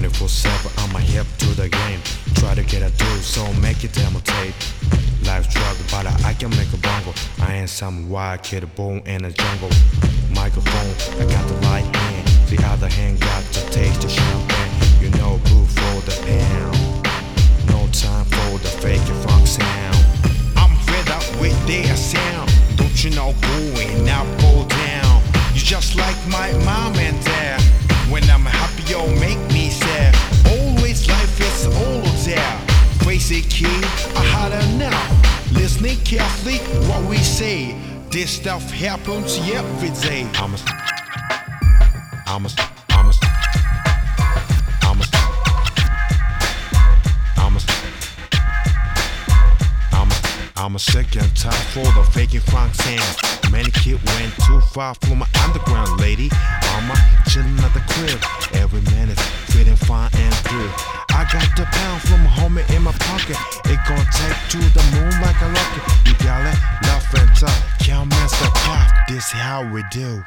24 7, I'm a hip to the game. Try to get a do, so make it demo tape. Life struggle, but I, I can make a bongo. I ain't some wild kid born in the jungle. Microphone, I got the right hand. The other hand got to taste the champagne. You know, boo for the pound. No time for the fake funk sound. I'm fed up with their sound. Don't you know going up or down? You just like my mom and dad. When I'm happy, Kid, I had enough. Listening carefully what we say. This stuff happens every day. I'm a, I'm a, I'm a, I'm a, I'm a, I'm a, I'm a sick and tired for the faking funk sound. Many kid went too far from my underground lady. Pocket. It gon' take to the moon like a rocket. You got it, love and talk. Can't mess pop. This how we do.